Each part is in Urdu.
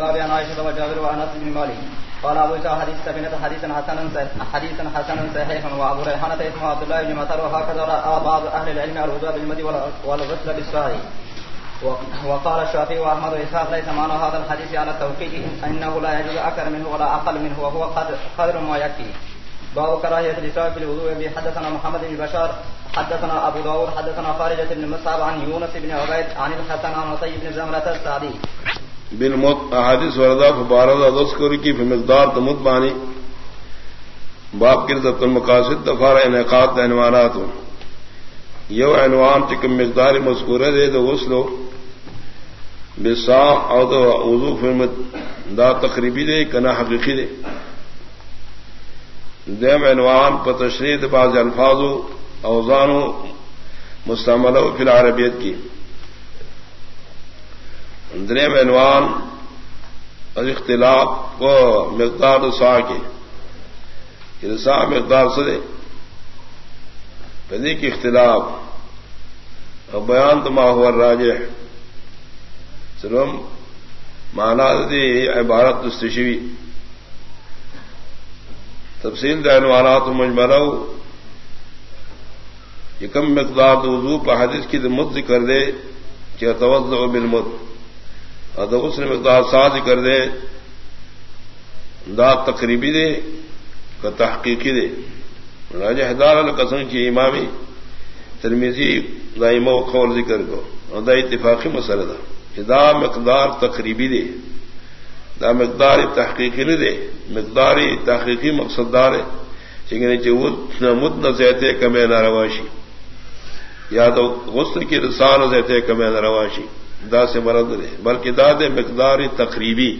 الباب عن عائشة وجابر وأنس بن مالك. قال أبو إسحاق حديث سفينة حديثا حسنا حديثا حسنا صحيحا. وأبو ريحانة اسمه عبد الله بن مطر وهكذا رأى بعض أهل العلم الوضوء بالمد والغسل بالصاع وقال الشافعي وأحمد وإسحاق، ليس معنى هذا الحديث على التوقيت إنه لا يجوز أكثر منه ولا أقل منه، وهو قدر ما يكفي. باب كراهية الإسراف بالوضوء به حدثنا محمد بن بشار، حدثنا أبو داود، حدثنا خارجة بن مصعب عن يونس بن عبيد عن الحسن عن عطي بن زمرة السعدي. بالموت احادیث وردا فبارد ادوس کوری کی مقدار تمت بانی۔ باب کردت المقاصد دفار انعقاد عنوانات یو عنوان چکم مقدار مذکور دے تو غسلو بسا او تو وضو فرمت دا تقریبی دے، کنا حقیقی دے۔ دیم عنوان پر تشریح بعض الفاظ اوزان مستعمل فی العربیت کی۔ دریم عنوان اختلاف کو مقدار سا کے سا مقدار سے پدی کی اختلاف اور بیان تو ماحول راج سرم مانا دی عبارت استشوی تفصیل دینوانات مجمرو یہ کم مقدار وضو پر حدیث کی مد کر دے کہ توجہ بل اور اس نے مقدار ساز کر دے دا تقریبی دے، کا تحقیقی دے۔ راجہ حدار القسم کی امامی، ترمیزی دائم و قول ذکر کو، اور دا اتفاقی مسئلہ تھا دا مقدار تقریبی دے، دا مقدار تحقیقی نہیں دے، مقدار تحقیقی مقصد دار ہے مد نہ زیتے کمے نہ رواشی۔ یا تو غسل کی رسان زیتے کمے نہ رواشی۔ دا سے مرد دے بلکہ دا دے مقدار تقریبی.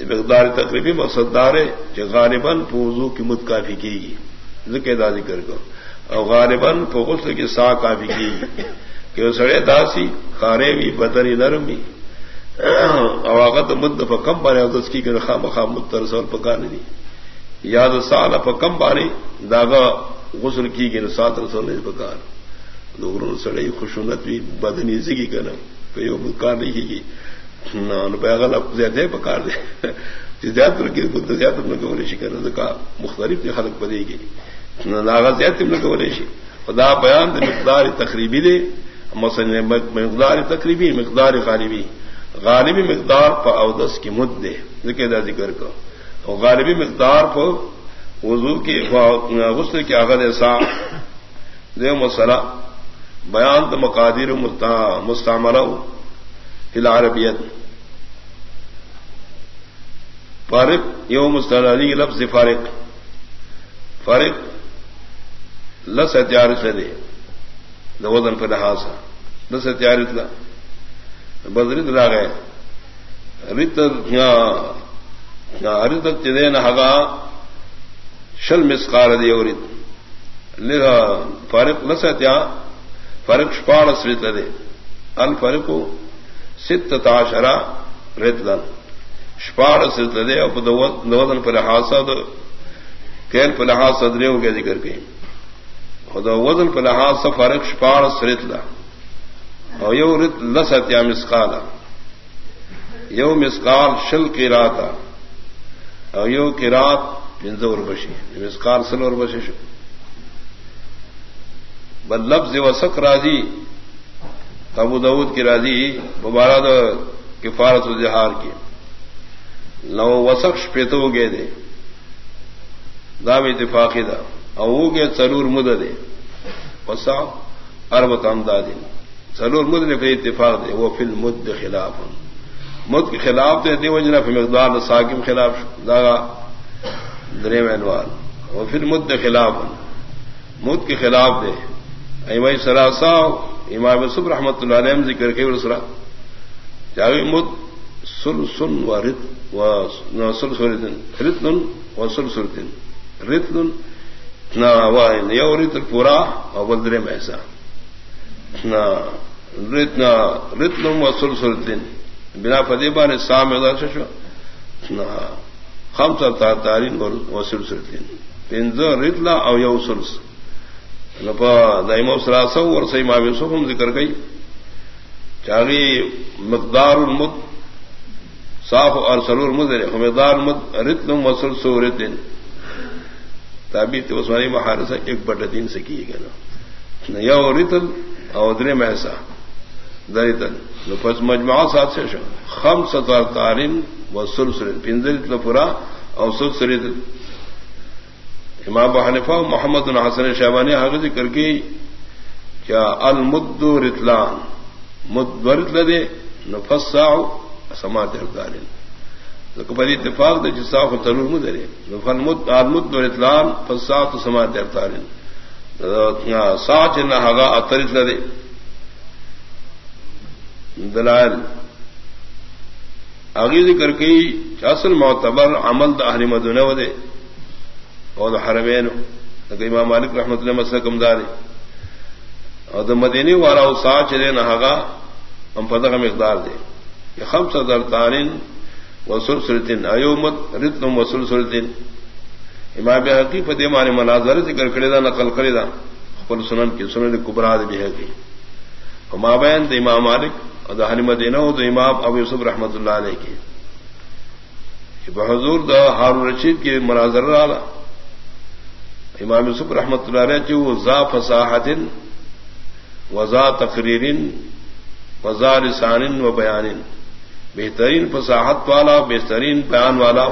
مقدار تقریبی مقصد دار ہے کہ غالباً پوزو کی مد کافی کی گی ذکر دا ذکر کو. اور غالباً غسل کی سا کافی کی گی کہ سڑے داسی خارے بھی بدری نرم بھی. اواغت مد کم بارے اس کی خام خام مد رسول پکا نہیں یاد سال پ کم داغا غسل کی گئی سات رسول نہیں پکار دوروں سڑے خوشونت بھی، بدنی زگی کرنا کوئی پکار نہیں کی زیادہ پکار دے۔ زیادہ کی بدھ زیادہ تم نے گوریشی کرنا کہا، مختلف خلق پدے گی۔ ناغا، زیادہ تم نے گوریشی خدا بیان دے، مقدار تقریبی دے۔ مثلا مقدار تقریبی، مقدار غالبی۔ غالبی مقدار پر اودس کی مد دے۔ ذکر دا ذکر کو غالبی مقدار پر وضو کی غسل کی عقد ایسا دے مسئلہ بیان تو مقادر مستعمل العربیت۔ فارق یو مستعلی لفظ فارق۔ فارق، لس ہتھیار سے دے۔ وزن پر لحاظ لس ہتھیار اتنا بدرت لا گئے۔ رت رت چدے نہگا شل مسکار دے اور فرق نہ ستیا فرق شپاڑ سرت دے الفرق ست تاشرا ریت دن شپاڑ سرت دے اب دودن پر حاصل کیل پر لحاظ صدرے ہو گیا ذکر گئی خدا وزن پر لحاظ سے فرق شپاڑ سرت دا اور یو رت لسیا مسکال یو مسکال شل کی رات اور یو کی رات پنزور بشی۔ مسکال سل اور بشی شو۔ بل لفظ و سک راضی، ابو دعود کی راضی مبارد کفارت و جہار کی۔ لو وسخ پیتو گے دے۔ دام اتفاقی دا۔ او گے ضرور مد دے۔ وسا ارب تمدادی سلور مد نے پھر اتفاق دے۔ وہ فل مد خلاف۔ مد کے خلاف دے، دی وجنا پھر مقدار ساکم خلاف داغا درے مینوال وہ پھر مد خلاف۔ مد کے خلاف دے۔ ایمائی سراسا امام سب رحمت اللہ علیہ ذکر کے رسرا جاوی مد سل سن و رت و سل سرتن رتن و سل سرتن رتن۔ نہ یو رت پورا اور بلدرے میں ایسا رتنم و سلسل دن بنا فدیبا نے سام شو خم سر تارین و سلسل دن پنز رتلا او یو سلس دائم سراسو اور سی ماوی سم ذکر گئی چاہیے مقدار المد، صاف اور سرور مدر حمدار مد رتن وسل سو رتن. تابی تو عثمانی مہارت ایک بٹ دین سے کیے گئے نا یو رتن اور محسا درتن پس مجمع سات سے شو؟ خم ستار تارن و سر سرت پنجر پورا اور سر سرت امام حنفا محمد الحسن شہبانی حاضر ذکر کی کیا المد رتلان مد ورتل دے نفسا سماعت افطارن پر اتفاق دے جساف ترور مدرے فن مد آلمد اور اطلان فساط سماعت افطارن ساچ نہ ہگا اترت لدے دلائل۔ آگے ذکر کی اصل معتبر عمل دا اہل مدنہ ودے۔ اور حرمین امام مالک رحمت اللہ مسئلہ کمدارے اور دا مدینی والا سا چلے نہ ہگا، ہم پتہ کا مقدار دے۔ خم صدر تارن وسل سلطن ایومت رتن وسل سلطن امام حقی فتح مانے مناظر ذکر کرے دا، نقل کرے دا۔ خپل سنن کی، سنن کبرا دے بھی حقی مابین دا امام مالک اور دا حلم ہو تو امام ابو یوسف رحمت اللہ علیہ کی۔ بحضور دا ہارون رشید کی مناظر رالا امام یوسف رحمت اللہ علیہ جو ذا فصاحت وزا تقریر وزا رسان و بیان بہترین فصاحت والا، بہترین بیان والا۔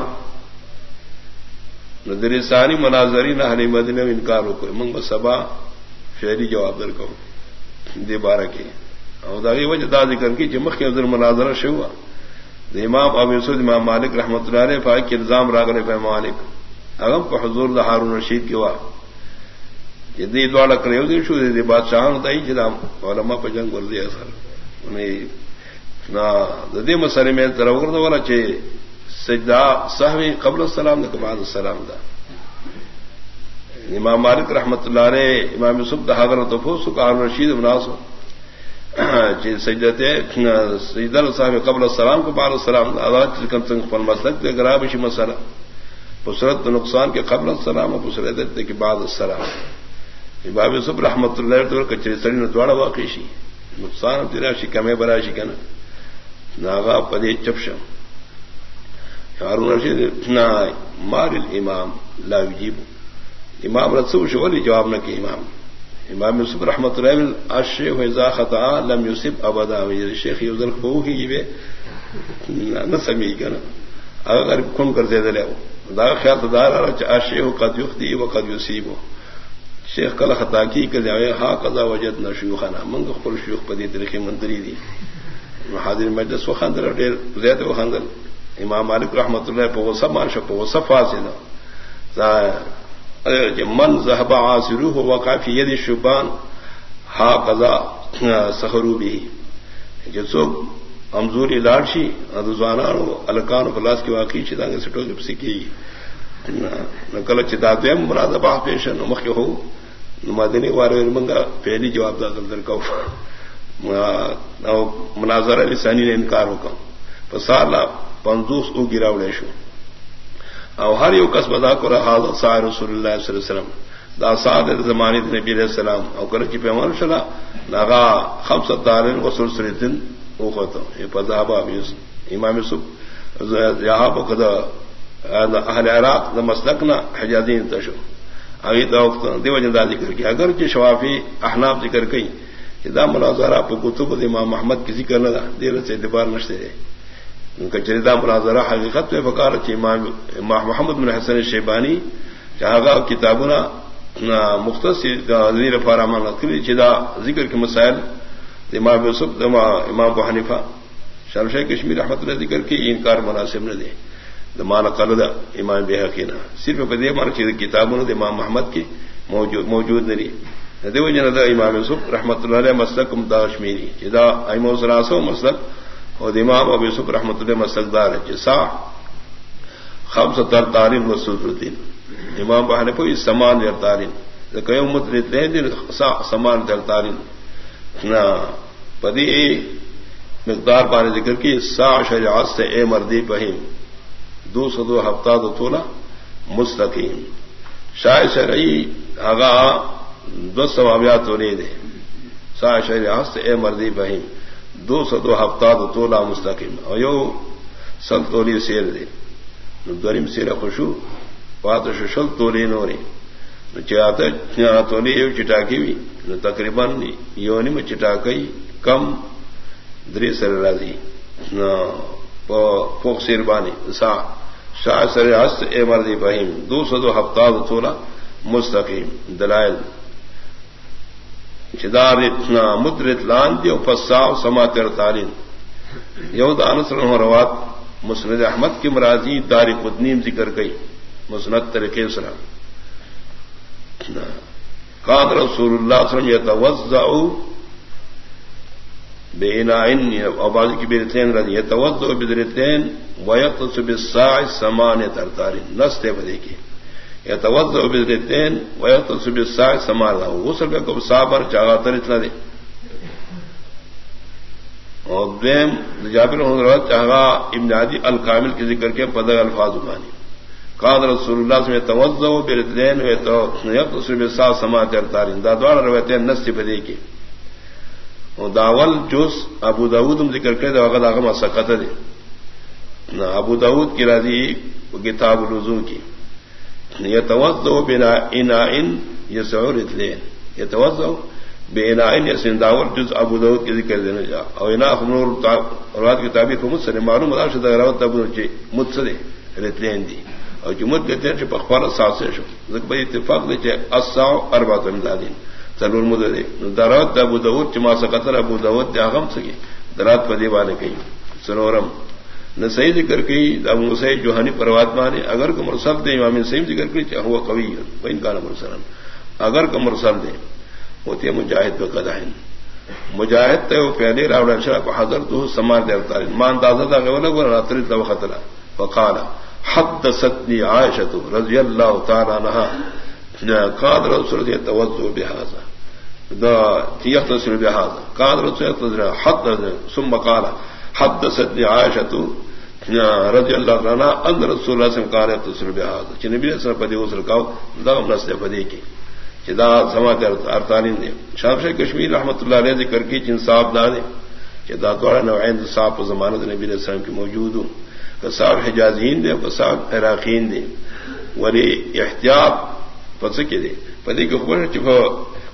ندرسانی مناظرین اہل مدینہ انکار ہو کوئی منگ سبا شہری جواب در کو دے بارہ کے۔ اور داغی وجہ دا ذکر کی جمخ کے ادھر مناظرہ سے ہوا امام اب یوسف، امام مالک رحمۃ اللہ علیہ فائق کے الزام راغل پہ مالک۔ اگم کو حضور دا ہارون رشید کی ہوا یہ دوڑا کرے شو دے بادشاہ ہوتا ہی جناب علماء پہ جنگ بول دیا سر۔ انہیں ددی مسئلے میں تروگر والا چے سجدہ سہوی قبل السلام دا بعد السلام دا۔ امام مالک رحمت اللہ علیہ، امام یوسف دہاگر تو فوسو کا رشید مناسو چی سجدتے سجدہ صاحب قبل السلام کو بعد السلام آزاد کم سنگ پن مسلک دے گرا بشی مسئلہ۔ پسرت نقصان کے قبل السلام اور پسرت کے بعد السلام. امام یوسف رحمت اللہ تو کچری سڑی نے دوڑا واقعی شی. نقصان تیرا شی، کمے برا شی کنا. ناغا پدے چپشم ہارون رشید مار الامام لا یجیب. امام رسول شولی جواب نہ کہ امام. امام یوسف رحمت اللہ الشیخ اذا خطا لم یوسف ابدا. شیخ یوزل کو ہی جی نہ سمی کنا اگر کن کر دے دلے دا خیال دار الشیخ قد یختی وقد یصیب. شیخ کل خطا کی کہ ہا قضا وجد نہ شیوخنا منگ خپل شیوخ پدی طریقے منتری دی حاضر مجلس وخندل ډیر زیات وخندل امام مالک رحمت الله په وصف مارشه په وصف فاصله. من ذهب عاصره وقع في يد الشبان، ها قضا سخرو به. جسو امزوری لاړ شي د ځوانانو، الکانو خلاص کې واقعي چې داګه سټو کې پسې کی نو کله چې دا دیم مراد به پېښه نو مخکې هو، نو مدني پہلی جواب دا درکاو مناظر لسانی نے انکار ہو کم پسالا پندوس او گراوڑے شو. او ہر یو کس بدا کو رہا سا رسول اللہ صلی اللہ علیہ وسلم. دا سعد زمانی نبی علیہ السلام. او کر کی پیمان شلا ناغا خمس دارن و سلسلتن امام یوسف اہل عراق دا مسلکنا حجازین تشو. اگی دا وقت دیو جندہ ذکر کی، اگر کی شوافی احناب ذکر کئی دا مناظرہ پہ کتب امام محمد کسی کا نہ دیر سے اعتبار نشتے ہے ان کا چریدا مناظرہ حقیقت میں بکار امام محمد بن حسن شیبانی چاہا کتابنا مختصر فارمان چدا ذکر کے مسائل امام یوسف، امام کو حنیفہ، شاہ شاہ کشمیر احمد اللہ ذکر کی انکار مناسب نہ دے۔ دمان قلد امام بے حقینہ صرف بدے مان کتابوں نے امام محمد کی موجود موجود نہیں دیو جن دا امام یوسف رحمت اللہ علیہ مسلک داشمیری جدا ایمو سلاسو مسلک اور امام ابو یوسف رحمت اللہ مسلک دار جسا خمس تر تارین و سلطین امام بہن پوئی سمان در تارین۔ کئی مت لیتے ہیں سمان در تارین۔ پدی مقدار پانے ذکر کی سا شریعت سے اے مردی بہیم دو سو دو ہفتہ تو تولا مستقیم۔ شاہ شرعی آگاہ دو سواویات تو نہیں دے۔ سا شہر ہست اے مردی بہیم دو سو دو ہفتہ تو تولا مستقیم۔ اور یو سل تولی سیر دے۔ دریم سیر خوشو پات شل تولی نوری تولی یو چٹاکی بھی تقریباً یونی میں چٹاکی کم دری سر راضی فوک سیر بانی. سا شاہ سر ہست اے مردی فہیم دو سو دو ہفتہ تولا مستقیم. دلائل. چدار اتنا مدرت لان دیو فسا سما تر تعلیم. یو دانس روات مسند احمد کی مرازی دار قدنیم ذکر گئی مسنت طریقے سرا. قاد رسول اللہ وسلم یتوزع بینائن آبادی کی بیرتین رضی یتوزع بدرتین ویقتص بالساع سمان ترتارین نستے بدے کی یتوزع بدرتین ویقتص بالساع سمان له غسل کا کب صابر چاغا تر اتنا دے۔ اور دیم جابر حضرت چاہا ابن عادی الکامل کے ذکر کے پدر الفاظ بانی قاد رسول اللہ سے توجہ برتلین ہوئے تو نیت سا سما ترتارین دا دوار رویتے نس بدے کی داول جوس ابو داود ذکر کرے تو اگر آگم سقت دے۔ نہ ابو داود کی راضی کتاب الوضو کی۔ یہ توجہ بنا انا ان یہ سعور اتلین یہ توجہ بے انائن یا سنداور جز ابو داود کے ذکر دینے جا۔ اور انا خمنور روات کی تعبیر کو مجھ سے معلوم مدار شدہ روات ابو مجھ سے رتلین دی۔ اور جمت کہتے ہیں پخوار سات سے شو. بھائی اتفاق دے چاہے اساؤ اربا تو ضرور مدد دے دراوت ابو داود چما سقطر ابو داود دیا غم سکی درات پدی والے کہیں سنورم نہ صحیح ذکر کی ابو مسعید جوہانی پروات مانے اگر کو مرسل دے امام صحیح ذکر کی چاہے ہوا قوی وہ ان کا مرسل اگر کو مرسل دے ہوتی ہے مجاہد پہ قدا مجاہد تے وہ پہلے راوڑ شرح حضرت تو سمان دیوتا مان دازا دا غولا گورا راتری تو خطرہ وقالا حد ستنی عائشت رضی اللہ تعالی عنہ قاد رسول یہ توجہ بحاظا دا یختصر بحاظا قاد رسول یختصر حد ثم قال حد ستنی عائشت رضی اللہ عنہ ان رسول اللہ سے قال یختصر بحاظا چی نبی صلی اللہ علیہ وسلم کہو دا نسل پدی کی. چدا سماعت ارتالین دے شاہ شاہ کشمیر رحمت اللہ علیہ ذکر کی چن صاحب دا دے چدا دوڑا نوعین صاحب زمانت نبی علیہ السلام کی موجود ہوں. کساب حجازین دے کساب عراقین دے۔ ولی احتیاط پسکے دے۔ پتی کی خبر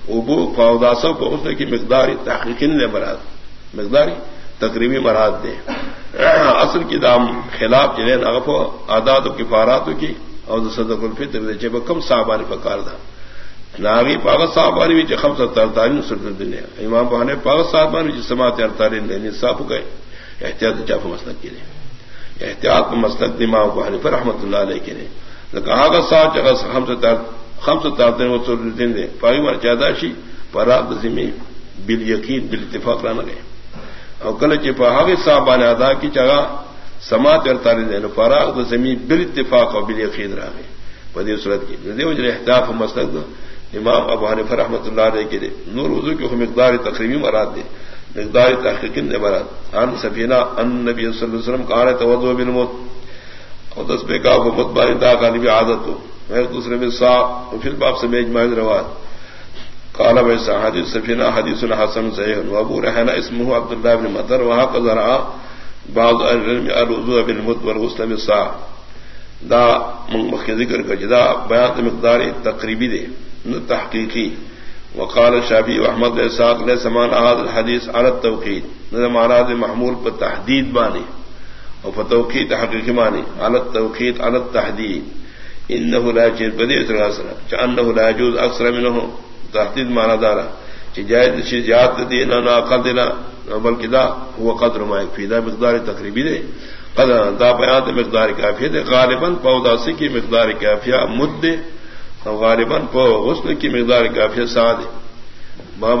ابو فاؤداسو کو اس کی مقداری تحقیقی نے مراد۔ مقداری تقریبی مراد دے۔ اصل کی دام خلاف جنہیں نغف آداد و کفارات کی اور صدق الفطر دے چپ کم صاحبانی پکار تھا ناگی پاغت صاحبانی بھی خم سب ترتاری سر دن امام بہانے پاغت صاحبانی بھی سماعت ارتاری لینے گئے۔ احتیاط چاف مسلک کے لیے احتیاط مسلک دماغ کو حنیف رحمت اللہ علیہ کے نے کہا گا سات ہم سے ہم سے تارتے ہیں وہ سو دن دے۔ پائی مار چاداشی پراب زمین بل یقین بل اتفاق رہنا گئے اور کل چپا گے صاحب نے ادا کی چگا سماعت کرتا دے فراغ زمین بل اتفاق اور بل یقین رہ گئے۔ بدی صورت کی۔ احتیاط مسلک امام ابو حنیف رحمۃ اللہ علیہ کے نور وضو کی مقدار تقریبی مراد دے۔ مقدار تحقیق نے برات ان سفینہ ان نبی صلی اللہ علیہ وسلم کہا ہے توجہ بن موت اور دس پہ کا حکومت باری دا غالب عادت ہو۔ میں دوسرے میں سا پھر باپ سے میج مائد رواد کالا ویسا حدیث سفینہ، حدیث الحسن صحیح ابو رحنا اسمہ عبداللہ بن مطر۔ وہاں کا ذرا بعض الوضو بن مت والغسل بالسا دا مخ ذکر کا جدا بیان مقدار تقریبی دے نہ تحقیقی۔ وقال شافی احمد اساق لے سمان احاد الحدیث عرت توقید نہ مہاراج محمول پر تحدید بانی اور فتوقی تحقیق مانی علت توقید علت تحدید ان لا چیز بدی چان لا جوز اکثر من ہو تحدید مانا دارا جائز چیز یاد دی، نہ عقل دینا بلکہ دا وہ قدر ما فی، دا مقدار تقریبی دے قدر، دا بیان مقدار کافی دے غالباً پودا سی کی مقدار کافیہ مد دے غالباً غسل کی مقدار کافی ساد باب